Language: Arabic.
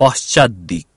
পশ্চাৎ দিক